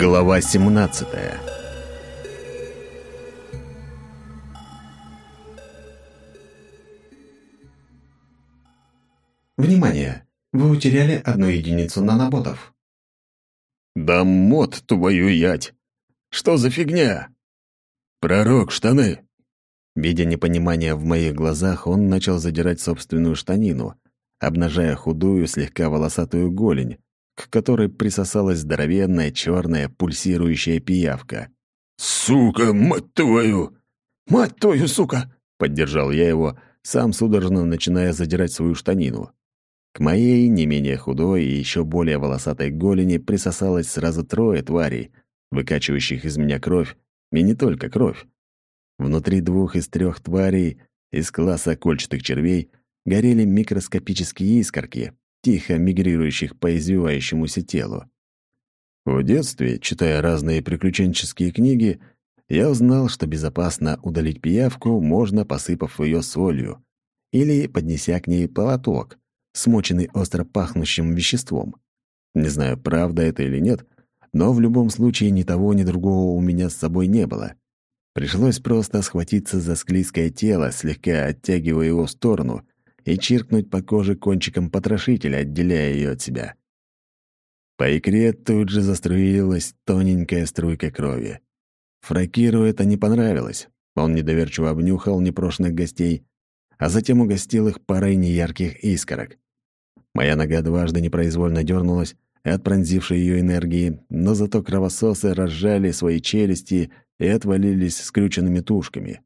Глава 17 Внимание! Вы утеряли одну единицу наноботов. Да мод твою ять! Что за фигня? Пророк, штаны! Видя непонимание в моих глазах, он начал задирать собственную штанину, обнажая худую, слегка волосатую голень, к которой присосалась здоровенная черная пульсирующая пиявка. «Сука, мать твою! Мать твою, сука!» — поддержал я его, сам судорожно начиная задирать свою штанину. К моей, не менее худой и еще более волосатой голени присосалось сразу трое тварей, выкачивающих из меня кровь, и не только кровь. Внутри двух из трех тварей из класса кольчатых червей горели микроскопические искорки, тихо мигрирующих по извивающемуся телу. В детстве, читая разные приключенческие книги, я узнал, что безопасно удалить пиявку можно, посыпав ее солью или поднеся к ней полоток, смоченный остро пахнущим веществом. Не знаю, правда это или нет, но в любом случае ни того, ни другого у меня с собой не было. Пришлось просто схватиться за склизкое тело, слегка оттягивая его в сторону, и чиркнуть по коже кончиком потрошителя, отделяя ее от себя. По икре тут же заструилась тоненькая струйка крови. Фракиру это не понравилось. Он недоверчиво обнюхал непрошенных гостей, а затем угостил их парой неярких искорок. Моя нога дважды непроизвольно дернулась от пронзившей ее энергии, но зато кровососы разжали свои челюсти и отвалились скрюченными тушками.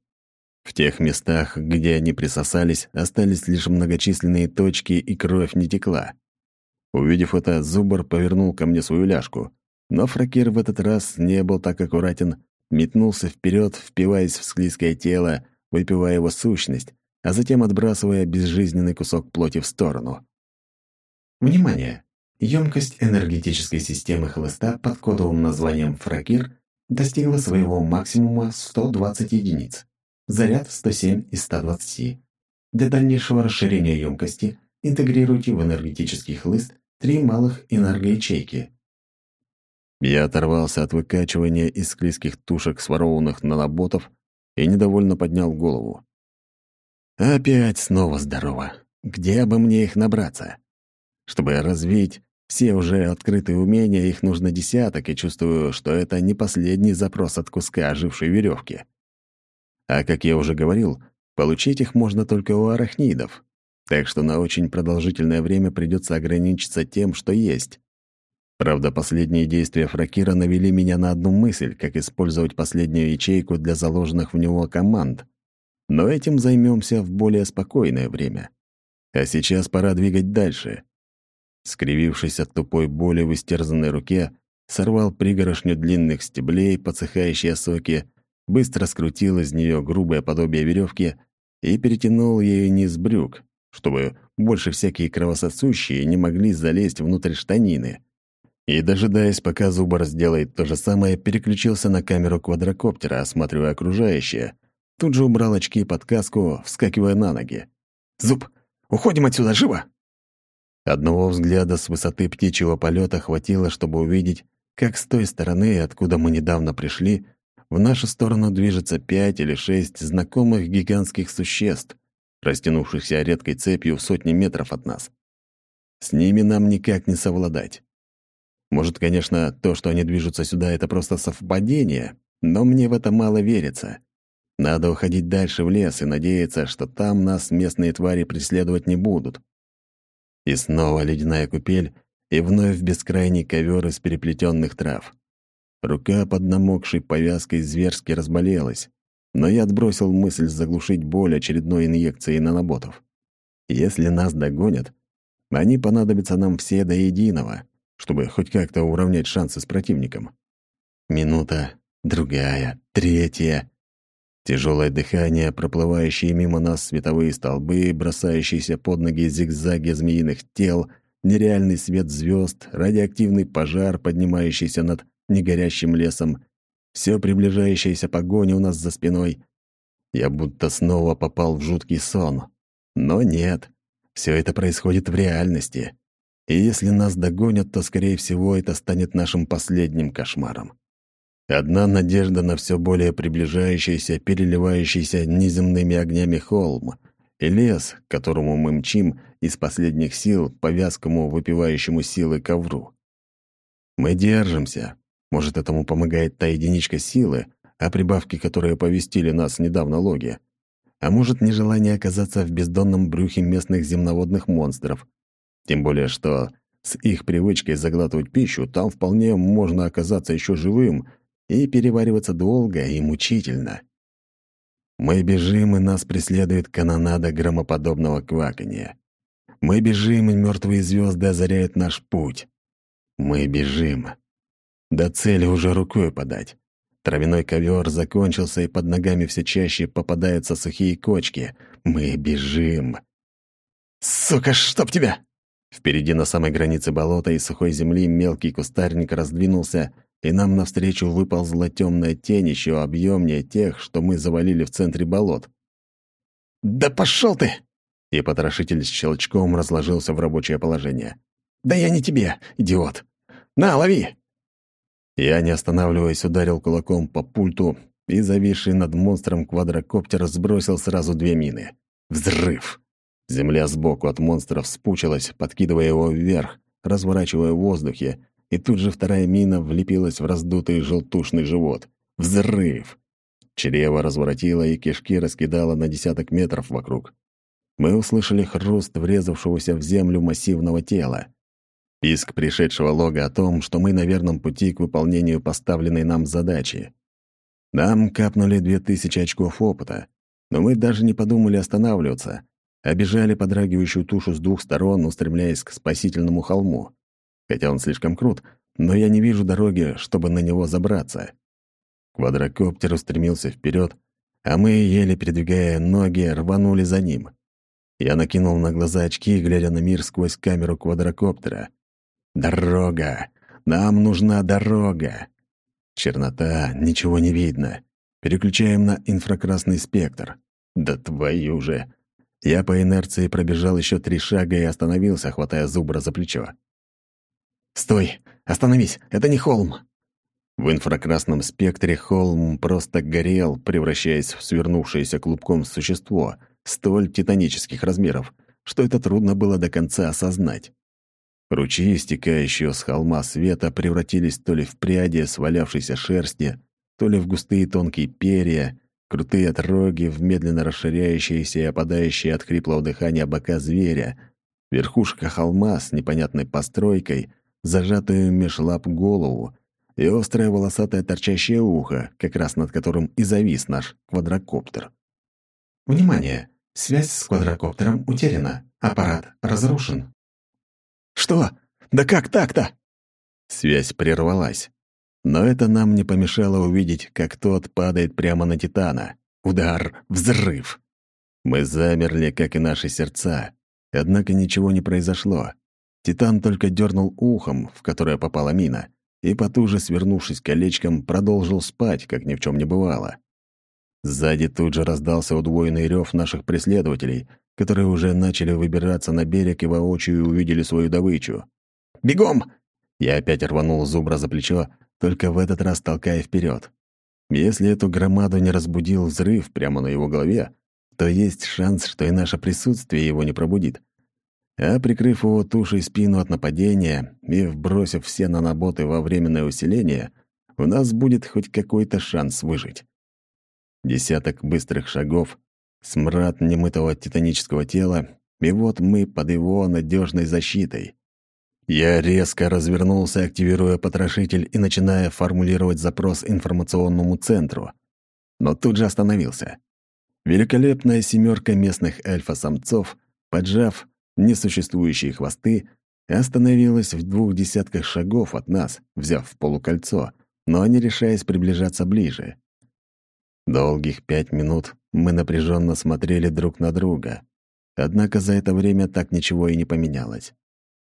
В тех местах, где они присосались, остались лишь многочисленные точки, и кровь не текла. Увидев это, Зубр повернул ко мне свою ляжку, но Фракир в этот раз не был так аккуратен, метнулся вперед, впиваясь в склизкое тело, выпивая его сущность, а затем отбрасывая безжизненный кусок плоти в сторону. Внимание! Емкость энергетической системы хлыста под кодовым названием «Фракир» достигла своего максимума 120 единиц. Заряд 107 из 120. Для дальнейшего расширения емкости интегрируйте в энергетический хлыст три малых энергоячейки. Я оторвался от выкачивания из склизких тушек сворованных наноботов и недовольно поднял голову. Опять снова здорово. Где бы мне их набраться? Чтобы развить все уже открытые умения, их нужно десяток, и чувствую, что это не последний запрос от куска ожившей веревки. А как я уже говорил, получить их можно только у арахнидов, так что на очень продолжительное время придется ограничиться тем, что есть. Правда, последние действия Фракира навели меня на одну мысль, как использовать последнюю ячейку для заложенных в него команд. Но этим займемся в более спокойное время. А сейчас пора двигать дальше. Скривившись от тупой боли в истерзанной руке, сорвал пригорошню длинных стеблей, подсыхающие соки, быстро скрутил из нее грубое подобие веревки и перетянул ею низ брюк, чтобы больше всякие кровососущие не могли залезть внутрь штанины. И, дожидаясь, пока Зубар сделает то же самое, переключился на камеру квадрокоптера, осматривая окружающее. Тут же убрал очки под каску, вскакивая на ноги. «Зуб, уходим отсюда, живо!» Одного взгляда с высоты птичьего полета хватило, чтобы увидеть, как с той стороны, откуда мы недавно пришли, в нашу сторону движется пять или шесть знакомых гигантских существ, растянувшихся редкой цепью в сотни метров от нас. С ними нам никак не совладать. Может, конечно, то, что они движутся сюда, это просто совпадение, но мне в это мало верится. Надо уходить дальше в лес и надеяться, что там нас местные твари преследовать не будут. И снова ледяная купель, и вновь бескрайний ковер из переплетенных трав. Рука под намокшей повязкой зверски разболелась, но я отбросил мысль заглушить боль очередной инъекцией наноботов. Если нас догонят, они понадобятся нам все до единого, чтобы хоть как-то уравнять шансы с противником. Минута, другая, третья. Тяжелое дыхание, проплывающие мимо нас световые столбы, бросающиеся под ноги зигзаги змеиных тел, нереальный свет звезд, радиоактивный пожар, поднимающийся над негорящим лесом, все приближающаяся погоня у нас за спиной. Я будто снова попал в жуткий сон. Но нет, все это происходит в реальности. И если нас догонят, то, скорее всего, это станет нашим последним кошмаром. Одна надежда на все более приближающийся, переливающийся неземными огнями холм и лес, к которому мы мчим из последних сил по вязкому, выпивающему силы ковру. Мы держимся. Может, этому помогает та единичка силы, о прибавке которой оповестили нас недавно логи. А может, нежелание оказаться в бездонном брюхе местных земноводных монстров. Тем более, что с их привычкой заглатывать пищу там вполне можно оказаться еще живым и перевариваться долго и мучительно. Мы бежим, и нас преследует канонада громоподобного кваканья. Мы бежим, и мертвые звезды озаряют наш путь. Мы бежим. До цели уже рукой подать. Травяной ковер закончился, и под ногами все чаще попадаются сухие кочки. Мы бежим. «Сука, чтоб тебя!» Впереди на самой границе болота и сухой земли мелкий кустарник раздвинулся, и нам навстречу выползла темная тень еще объемнее тех, что мы завалили в центре болот. «Да пошел ты!» И потрошитель с щелчком разложился в рабочее положение. «Да я не тебе, идиот! На, лови!» Я, не останавливаясь, ударил кулаком по пульту, и зависший над монстром квадрокоптер сбросил сразу две мины. Взрыв! Земля сбоку от монстра вспучилась, подкидывая его вверх, разворачивая в воздухе, и тут же вторая мина влепилась в раздутый желтушный живот. Взрыв! Чрево разворотило и кишки раскидало на десяток метров вокруг. Мы услышали хруст врезавшегося в землю массивного тела. Писк пришедшего лога о том, что мы на верном пути к выполнению поставленной нам задачи. Нам капнули две тысячи очков опыта, но мы даже не подумали останавливаться, обижали подрагивающую тушу с двух сторон, устремляясь к спасительному холму. Хотя он слишком крут, но я не вижу дороги, чтобы на него забраться. Квадрокоптер устремился вперед, а мы, еле передвигая ноги, рванули за ним. Я накинул на глаза очки, глядя на мир сквозь камеру квадрокоптера. «Дорога! Нам нужна дорога!» Чернота, ничего не видно. Переключаем на инфракрасный спектр. Да твою же! Я по инерции пробежал еще три шага и остановился, хватая зубра за плечо. «Стой! Остановись! Это не холм!» В инфракрасном спектре холм просто горел, превращаясь в свернувшееся клубком существо столь титанических размеров, что это трудно было до конца осознать. Ручьи, стекающие с холма света, превратились то ли в пряди свалявшейся шерсти, то ли в густые тонкие перья, крутые отроги в медленно расширяющиеся и опадающие от хриплого дыхания бока зверя, верхушка холма с непонятной постройкой, зажатую меж лап голову, и острое волосатое торчащее ухо, как раз над которым и завис наш квадрокоптер. «Внимание! Связь с квадрокоптером утеряна. Аппарат разрушен». «Что? Да как так-то?» Связь прервалась. Но это нам не помешало увидеть, как тот падает прямо на Титана. Удар, взрыв. Мы замерли, как и наши сердца. Однако ничего не произошло. Титан только дернул ухом, в которое попала мина, и, потуже свернувшись колечком, продолжил спать, как ни в чем не бывало. Сзади тут же раздался удвоенный рев наших преследователей, которые уже начали выбираться на берег и воочию увидели свою добычу. «Бегом!» Я опять рванул зубра за плечо, только в этот раз толкая вперед. Если эту громаду не разбудил взрыв прямо на его голове, то есть шанс, что и наше присутствие его не пробудит. А прикрыв его тушей спину от нападения и вбросив все наноботы во временное усиление, у нас будет хоть какой-то шанс выжить. Десяток быстрых шагов, смрад немытого титанического тела, и вот мы под его надежной защитой. Я резко развернулся, активируя потрошитель и начиная формулировать запрос информационному центру. Но тут же остановился. Великолепная семерка местных альфа-самцов, поджав несуществующие хвосты, остановилась в двух десятках шагов от нас, взяв в полукольцо, но не решаясь приближаться ближе. Долгих пять минут мы напряженно смотрели друг на друга. Однако за это время так ничего и не поменялось.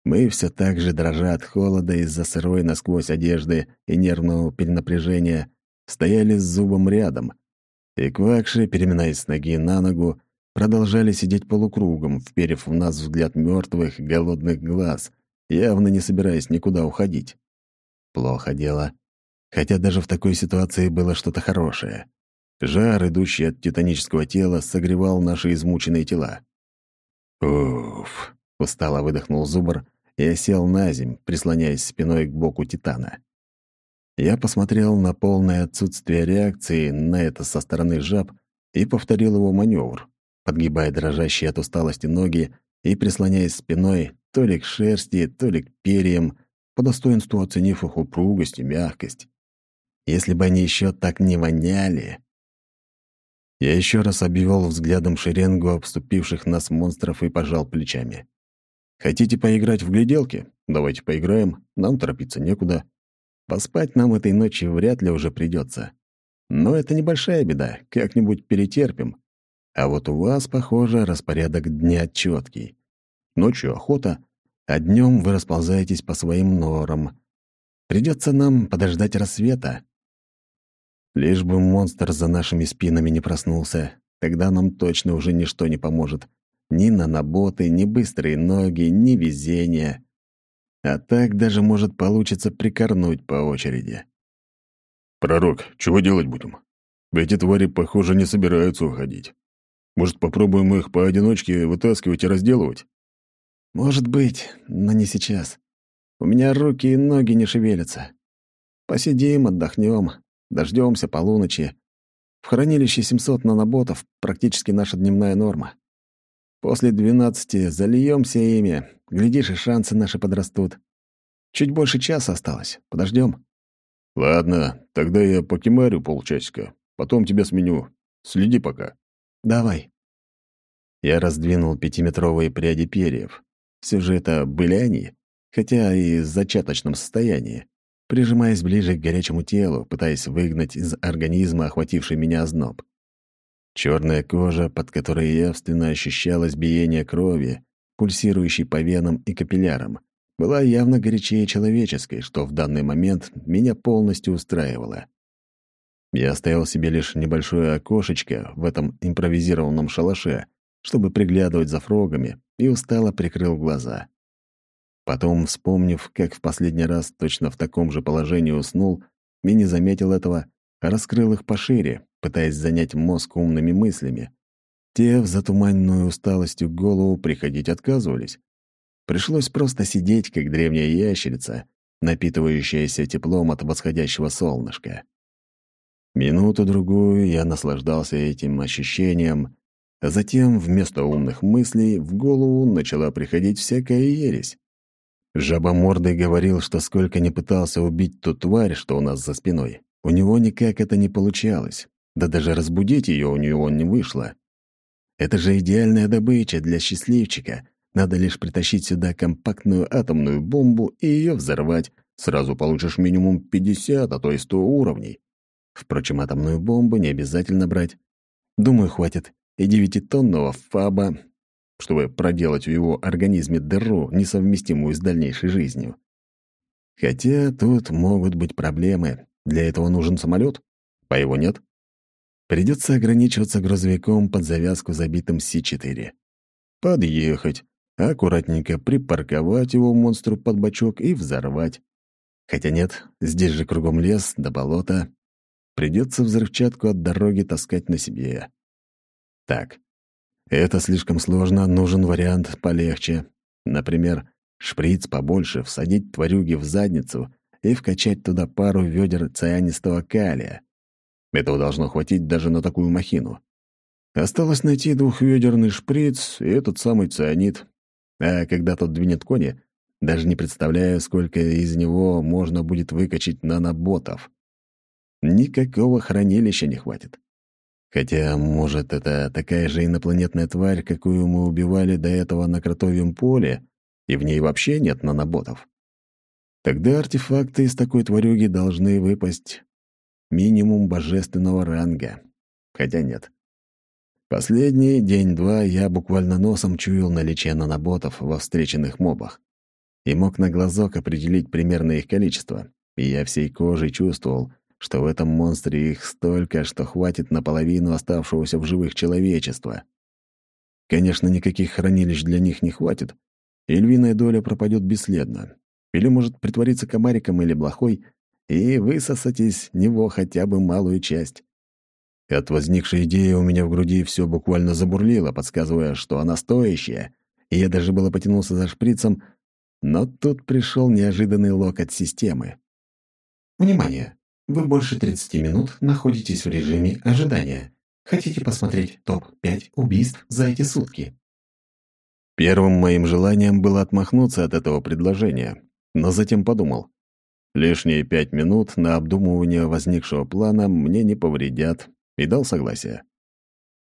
Мы все так же, дрожа от холода из-за сырой насквозь одежды и нервного перенапряжения, стояли с зубом рядом, и квакши, переминаясь с ноги на ногу, продолжали сидеть полукругом, вперев в нас взгляд мертвых, голодных глаз, явно не собираясь никуда уходить. Плохо дело. Хотя даже в такой ситуации было что-то хорошее. Жар, идущий от титанического тела, согревал наши измученные тела. «Уф!» — устало выдохнул Зубр и осел на земь, прислоняясь спиной к боку Титана. Я посмотрел на полное отсутствие реакции на это со стороны жаб и повторил его маневр, подгибая дрожащие от усталости ноги и прислоняясь спиной то ли к шерсти, то ли к перьям, по достоинству оценив их упругость и мягкость. Если бы они еще так не воняли... Я еще раз обвел взглядом шеренгу обступивших нас монстров и пожал плечами. «Хотите поиграть в гляделки? Давайте поиграем, нам торопиться некуда. Поспать нам этой ночью вряд ли уже придется. Но это небольшая беда, как-нибудь перетерпим. А вот у вас, похоже, распорядок дня четкий. Ночью охота, а днем вы расползаетесь по своим норам. Придется нам подождать рассвета. Лишь бы монстр за нашими спинами не проснулся, тогда нам точно уже ничто не поможет. Ни наноботы, ни быстрые ноги, ни везение. А так даже может получиться прикорнуть по очереди. «Пророк, чего делать будем? Эти твари, похоже, не собираются уходить. Может, попробуем их поодиночке вытаскивать и разделывать?» «Может быть, но не сейчас. У меня руки и ноги не шевелятся. Посидим, отдохнем, дождемся полуночи. В хранилище 700 наноботов практически наша дневная норма. После двенадцати зальемся ими, глядишь, и шансы наши подрастут. Чуть больше часа осталось. Подождем. Ладно, тогда я покемарю полчасика. Потом тебя сменю. Следи пока. Давай. Я раздвинул пятиметровые пряди перьев. Все же это были они, хотя и в зачаточном состоянии, прижимаясь ближе к горячему телу, пытаясь выгнать из организма охвативший меня озноб. Черная кожа, под которой явственно ощущалось биение крови, пульсирующей по венам и капиллярам, была явно горячее человеческой, что в данный момент меня полностью устраивало. Я оставил себе лишь небольшое окошечко в этом импровизированном шалаше, чтобы приглядывать за фрогами, и устало прикрыл глаза. Потом, вспомнив, как в последний раз точно в таком же положении уснул, и не заметил этого, раскрыл их пошире, пытаясь занять мозг умными мыслями. Те в затуманенную усталостью голову приходить отказывались. Пришлось просто сидеть, как древняя ящерица, напитывающаяся теплом от восходящего солнышка. Минуту-другую я наслаждался этим ощущением, а затем вместо умных мыслей в голову начала приходить всякая ересь. Жабомордый говорил, что сколько не пытался убить ту тварь, что у нас за спиной, у него никак это не получалось. Да даже разбудить ее у него не вышло. Это же идеальная добыча для счастливчика. Надо лишь притащить сюда компактную атомную бомбу и ее взорвать. Сразу получишь минимум 50, а то и 100 уровней. Впрочем, атомную бомбу не обязательно брать. Думаю, хватит и девятитонного фаба, чтобы проделать в его организме дыру, несовместимую с дальнейшей жизнью. Хотя тут могут быть проблемы. Для этого нужен самолет, а его нет. Придется ограничиваться грузовиком под завязку забитым С-4. Подъехать, аккуратненько припарковать его монстру под бочок и взорвать. Хотя нет, здесь же кругом лес да болото. Придется взрывчатку от дороги таскать на себе. Так, это слишком сложно, нужен вариант полегче. Например, шприц побольше всадить тварюги в задницу и вкачать туда пару ведер цианистого калия. Этого должно хватить даже на такую махину. Осталось найти двухведерный шприц и этот самый цианид. А когда тот двинет кони, даже не представляю, сколько из него можно будет выкачать наноботов. Никакого хранилища не хватит. Хотя, может, это такая же инопланетная тварь, какую мы убивали до этого на кротовьем поле, и в ней вообще нет наноботов. Тогда артефакты из такой тварюги должны выпасть минимум божественного ранга. Хотя нет. Последний день-два я буквально носом чуял наличие наноботов во встреченных мобах и мог на глазок определить примерное их количество, и я всей кожей чувствовал, что в этом монстре их столько, что хватит наполовину оставшегося в живых человечества. Конечно, никаких хранилищ для них не хватит, и львиная доля пропадет бесследно. Или может притвориться комариком или блохой и высосать из него хотя бы малую часть. От возникшей идеи у меня в груди все буквально забурлило, подсказывая, что она стоящая, и я даже было потянулся за шприцем, но тут пришел неожиданный локоть системы. «Внимание! Вы больше 30 минут находитесь в режиме ожидания. Хотите посмотреть топ-5 убийств за эти сутки?» Первым моим желанием было отмахнуться от этого предложения, но затем подумал. Лишние пять минут на обдумывание возникшего плана мне не повредят, и дал согласие.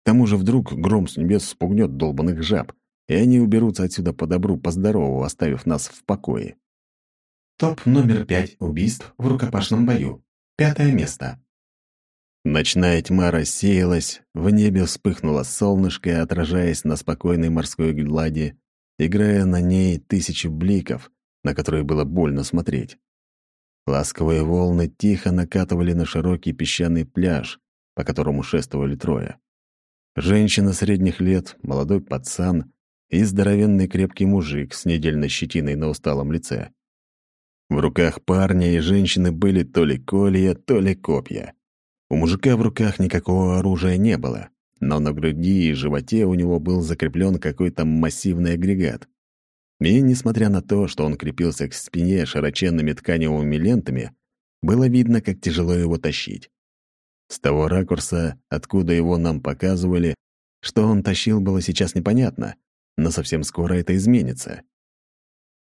К тому же вдруг гром с небес спугнет долбанных жаб, и они уберутся отсюда по добру, по здорову, оставив нас в покое. Топ номер пять убийств в рукопашном бою. Пятое место. Ночная тьма рассеялась, в небе вспыхнуло солнышко, отражаясь на спокойной морской глади, играя на ней тысячи бликов, на которые было больно смотреть. Ласковые волны тихо накатывали на широкий песчаный пляж, по которому шествовали трое. Женщина средних лет, молодой пацан и здоровенный крепкий мужик с недельной щетиной на усталом лице. В руках парня и женщины были то ли колья, то ли копья. У мужика в руках никакого оружия не было, но на груди и животе у него был закреплен какой-то массивный агрегат. И, несмотря на то, что он крепился к спине широченными тканевыми лентами, было видно, как тяжело его тащить. С того ракурса, откуда его нам показывали, что он тащил, было сейчас непонятно, но совсем скоро это изменится.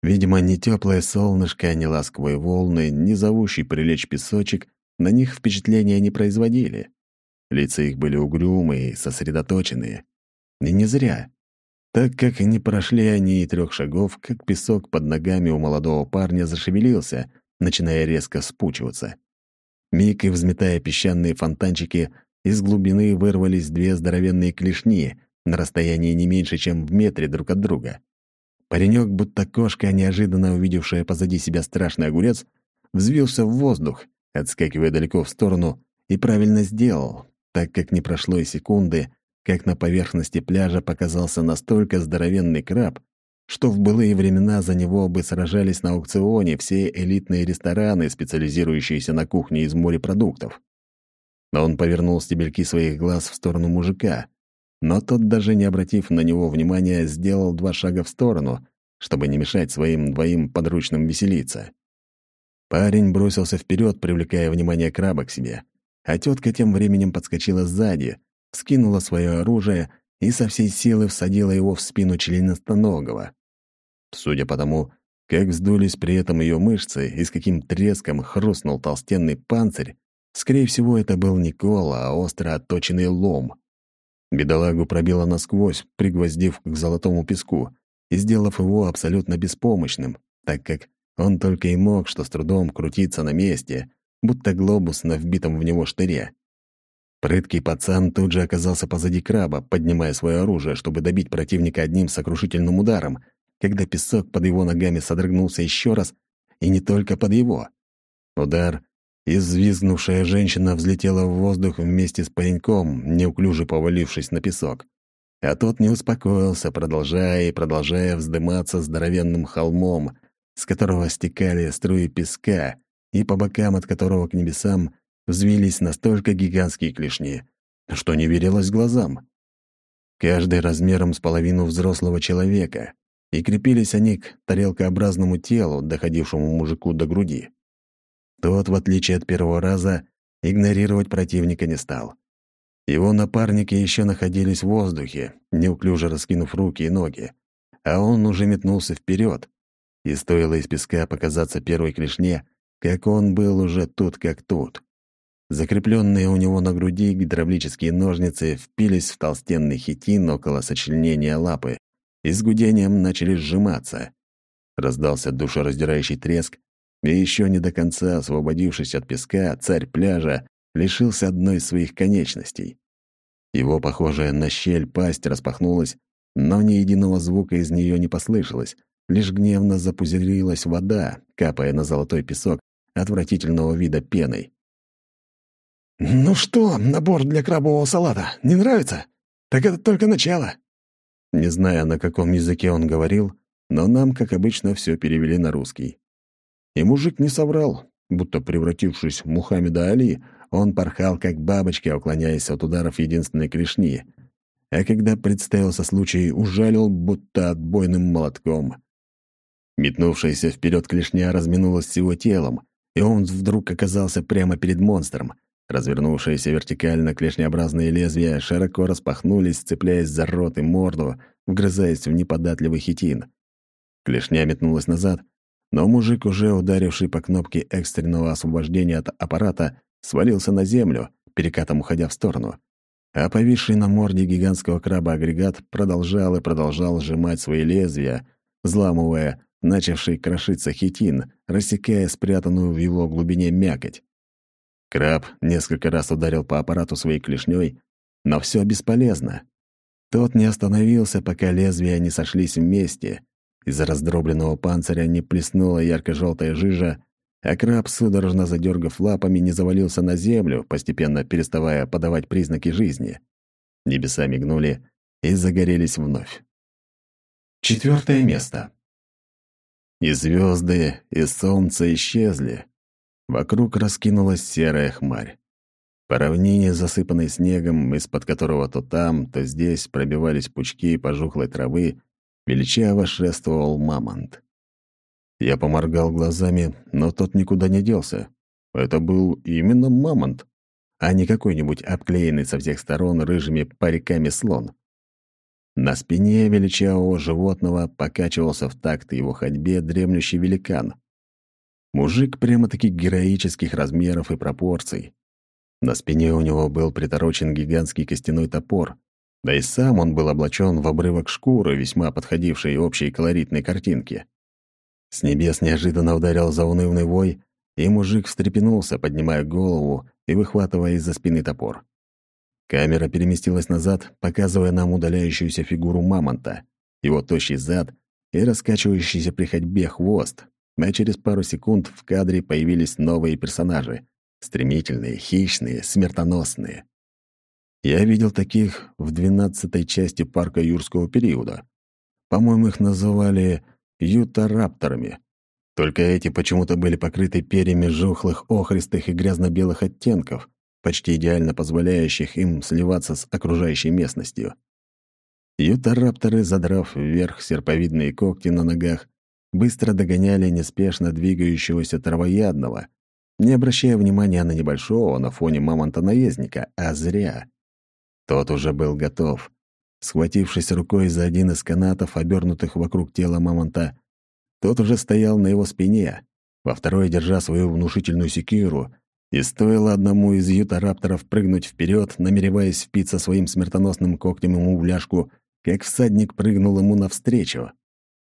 Видимо, ни теплое солнышко, ни ласковые волны, ни зовущий прилечь песочек на них впечатления не производили. Лица их были угрюмые и сосредоточенные. И не зря, так как не прошли они и трех шагов, как песок под ногами у молодого парня зашевелился, начиная резко спучиваться. Миг и взметая песчаные фонтанчики, из глубины вырвались две здоровенные клешни на расстоянии не меньше, чем в метре друг от друга. Паренек, будто кошка, неожиданно увидевшая позади себя страшный огурец, взвился в воздух, отскакивая далеко в сторону, и правильно сделал, так как не прошло и секунды, как на поверхности пляжа показался настолько здоровенный краб, что в былые времена за него бы сражались на аукционе все элитные рестораны, специализирующиеся на кухне из морепродуктов. Но он повернул стебельки своих глаз в сторону мужика, но тот, даже не обратив на него внимания, сделал два шага в сторону, чтобы не мешать своим двоим подручным веселиться. Парень бросился вперед, привлекая внимание краба к себе, а тетка тем временем подскочила сзади, скинула свое оружие — и со всей силы всадила его в спину членистоногого. Судя по тому, как вздулись при этом ее мышцы и с каким треском хрустнул толстенный панцирь, скорее всего, это был не кол, а остро отточенный лом. Бедолагу пробило насквозь, пригвоздив к золотому песку и сделав его абсолютно беспомощным, так как он только и мог что с трудом крутиться на месте, будто глобус на вбитом в него штыре. Прыткий пацан тут же оказался позади краба, поднимая свое оружие, чтобы добить противника одним сокрушительным ударом, когда песок под его ногами содрогнулся еще раз, и не только под его. Удар, и взвизгнувшая женщина взлетела в воздух вместе с пареньком, неуклюже повалившись на песок. А тот не успокоился, продолжая и продолжая вздыматься здоровенным холмом, с которого стекали струи песка, и по бокам от которого к небесам взвились настолько гигантские клешни, что не верилось глазам. Каждый размером с половину взрослого человека, и крепились они к тарелкообразному телу, доходившему мужику до груди. Тот, в отличие от первого раза, игнорировать противника не стал. Его напарники еще находились в воздухе, неуклюже раскинув руки и ноги, а он уже метнулся вперед, и стоило из песка показаться первой клешне, как он был уже тут как тут. Закрепленные у него на груди гидравлические ножницы впились в толстенный хитин около сочленения лапы и с гудением начали сжиматься. Раздался душераздирающий треск, и еще не до конца освободившись от песка, царь пляжа лишился одной из своих конечностей. Его, похожая на щель, пасть распахнулась, но ни единого звука из нее не послышалось, лишь гневно запузырилась вода, капая на золотой песок отвратительного вида пеной. «Ну что, набор для крабового салата, не нравится? Так это только начало». Не зная, на каком языке он говорил, но нам, как обычно, все перевели на русский. И мужик не соврал, будто превратившись в Мухаммеда Али, он порхал как бабочка, уклоняясь от ударов единственной клешни. А когда представился случай, ужалил, будто отбойным молотком. Метнувшаяся вперед клешня разминулась всего телом, и он вдруг оказался прямо перед монстром. Развернувшиеся вертикально клешнеобразные лезвия широко распахнулись, цепляясь за рот и морду, вгрызаясь в неподатливый хитин. Клешня метнулась назад, но мужик, уже ударивший по кнопке экстренного освобождения от аппарата, свалился на землю, перекатом уходя в сторону. А повисший на морде гигантского краба агрегат продолжал и продолжал сжимать свои лезвия, взламывая начавший крошиться хитин, рассекая спрятанную в его глубине мякоть. Краб несколько раз ударил по аппарату своей клешней, но все бесполезно. Тот не остановился, пока лезвия не сошлись вместе. Из-за раздробленного панциря не плеснула ярко-желтая жижа, а краб, судорожно задергав лапами, не завалился на землю, постепенно переставая подавать признаки жизни. Небеса мигнули и загорелись вновь. Четвертое место. И звезды, и солнце исчезли. Вокруг раскинулась серая хмарь. По равнине, засыпанной снегом, из-под которого то там, то здесь пробивались пучки пожухлой травы, величаво шествовал мамонт. Я поморгал глазами, но тот никуда не делся. Это был именно мамонт, а не какой-нибудь обклеенный со всех сторон рыжими париками слон. На спине величавого животного покачивался в такт его ходьбе дремлющий великан. Мужик прямо-таки героических размеров и пропорций. На спине у него был приторочен гигантский костяной топор, да и сам он был облачен в обрывок шкуры, весьма подходившей общей колоритной картинке. С небес неожиданно ударил заунывный вой, и мужик встрепенулся, поднимая голову и выхватывая из-за спины топор. Камера переместилась назад, показывая нам удаляющуюся фигуру мамонта, его тощий зад и раскачивающийся при ходьбе хвост. А через пару секунд в кадре появились новые персонажи — стремительные, хищные, смертоносные. Я видел таких в двенадцатой части парка юрского периода. По-моему, их называли ютарапторами. Только эти почему-то были покрыты перьями жухлых, охристых и грязно-белых оттенков, почти идеально позволяющих им сливаться с окружающей местностью. Ютарапторы, задрав вверх серповидные когти на ногах, быстро догоняли неспешно двигающегося травоядного, не обращая внимания на небольшого на фоне мамонта-наездника, а зря. Тот уже был готов. Схватившись рукой за один из канатов, обернутых вокруг тела мамонта, тот уже стоял на его спине, во второй держа свою внушительную секиру — и стоило одному из ютарапторов прыгнуть вперед, намереваясь впиться своим смертоносным когтем ему в ляжку, как всадник прыгнул ему навстречу.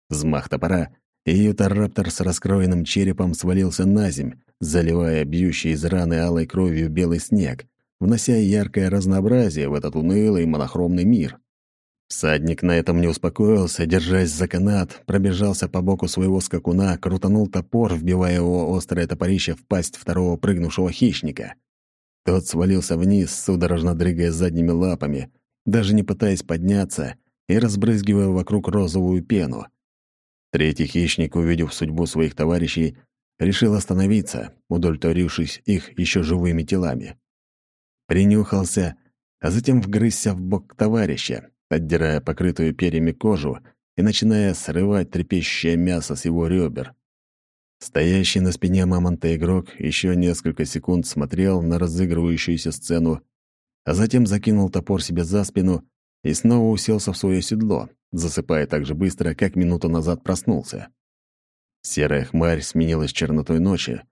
Взмах топора, и ютараптор с раскроенным черепом свалился на земь, заливая бьющий из раны алой кровью белый снег, внося яркое разнообразие в этот унылый монохромный мир. Всадник на этом не успокоился, держась за канат, пробежался по боку своего скакуна, крутанул топор, вбивая его острое топорище в пасть второго прыгнувшего хищника. Тот свалился вниз, судорожно дрыгая задними лапами, даже не пытаясь подняться и разбрызгивая вокруг розовую пену. Третий хищник, увидев судьбу своих товарищей, решил остановиться, удовлетворившись их еще живыми телами. Принюхался, а затем вгрызся в бок товарища, отдирая покрытую перьями кожу и начиная срывать трепещущее мясо с его ребер. Стоящий на спине мамонта игрок еще несколько секунд смотрел на разыгрывающуюся сцену, а затем закинул топор себе за спину и снова уселся в свое седло, засыпая так же быстро, как минуту назад проснулся. Серая хмарь сменилась чернотой ночи,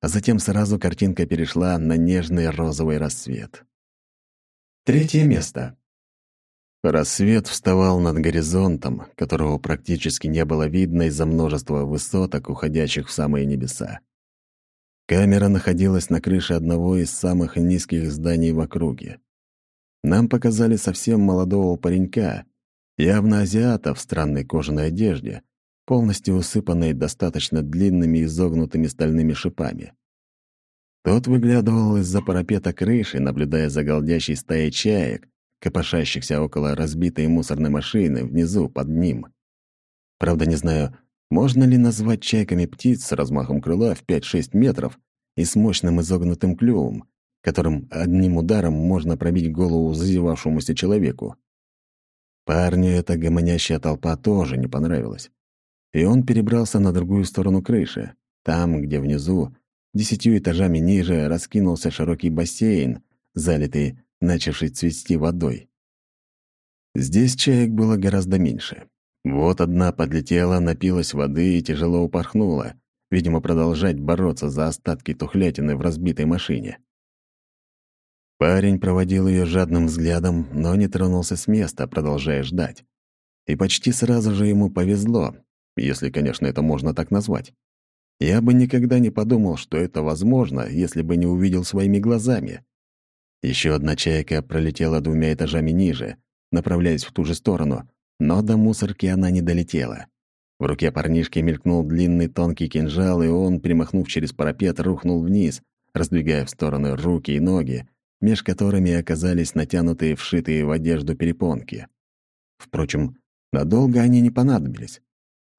а затем сразу картинка перешла на нежный розовый рассвет. Третье место. Рассвет вставал над горизонтом, которого практически не было видно из-за множества высоток, уходящих в самые небеса. Камера находилась на крыше одного из самых низких зданий в округе. Нам показали совсем молодого паренька, явно азиата в странной кожаной одежде, полностью усыпанной достаточно длинными изогнутыми стальными шипами. Тот выглядывал из-за парапета крыши, наблюдая за голдящей стаей чаек, копошащихся около разбитой мусорной машины внизу под ним. Правда, не знаю, можно ли назвать чайками птиц с размахом крыла в 5-6 метров и с мощным изогнутым клювом, которым одним ударом можно пробить голову зазевавшемуся человеку. Парню эта гомонящая толпа тоже не понравилась. И он перебрался на другую сторону крыши, там, где внизу, десятью этажами ниже, раскинулся широкий бассейн, залитый, начавший цвести водой. Здесь чаек было гораздо меньше. Вот одна подлетела, напилась воды и тяжело упорхнула, видимо, продолжать бороться за остатки тухлятины в разбитой машине. Парень проводил ее жадным взглядом, но не тронулся с места, продолжая ждать. И почти сразу же ему повезло, если, конечно, это можно так назвать. Я бы никогда не подумал, что это возможно, если бы не увидел своими глазами. Еще одна чайка пролетела двумя этажами ниже, направляясь в ту же сторону, но до мусорки она не долетела. В руке парнишки мелькнул длинный тонкий кинжал, и он, перемахнув через парапет, рухнул вниз, раздвигая в стороны руки и ноги, меж которыми оказались натянутые вшитые в одежду перепонки. Впрочем, надолго они не понадобились.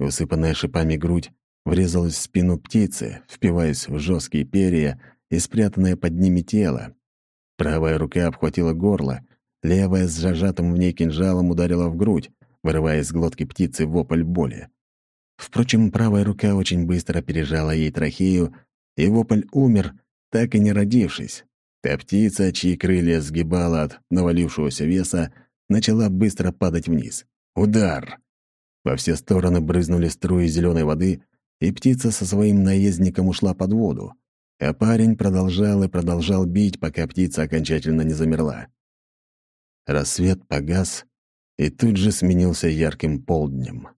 Усыпанная шипами грудь врезалась в спину птицы, впиваясь в жесткие перья и спрятанное под ними тело. Правая рука обхватила горло, левая с зажатым в ней кинжалом ударила в грудь, вырывая из глотки птицы вопль боли. Впрочем, правая рука очень быстро пережала ей трахею, и вопль умер, так и не родившись. Та птица, чьи крылья сгибала от навалившегося веса, начала быстро падать вниз. Удар! Во все стороны брызнули струи зеленой воды, и птица со своим наездником ушла под воду. А парень продолжал и продолжал бить, пока птица окончательно не замерла. Рассвет погас и тут же сменился ярким полднем.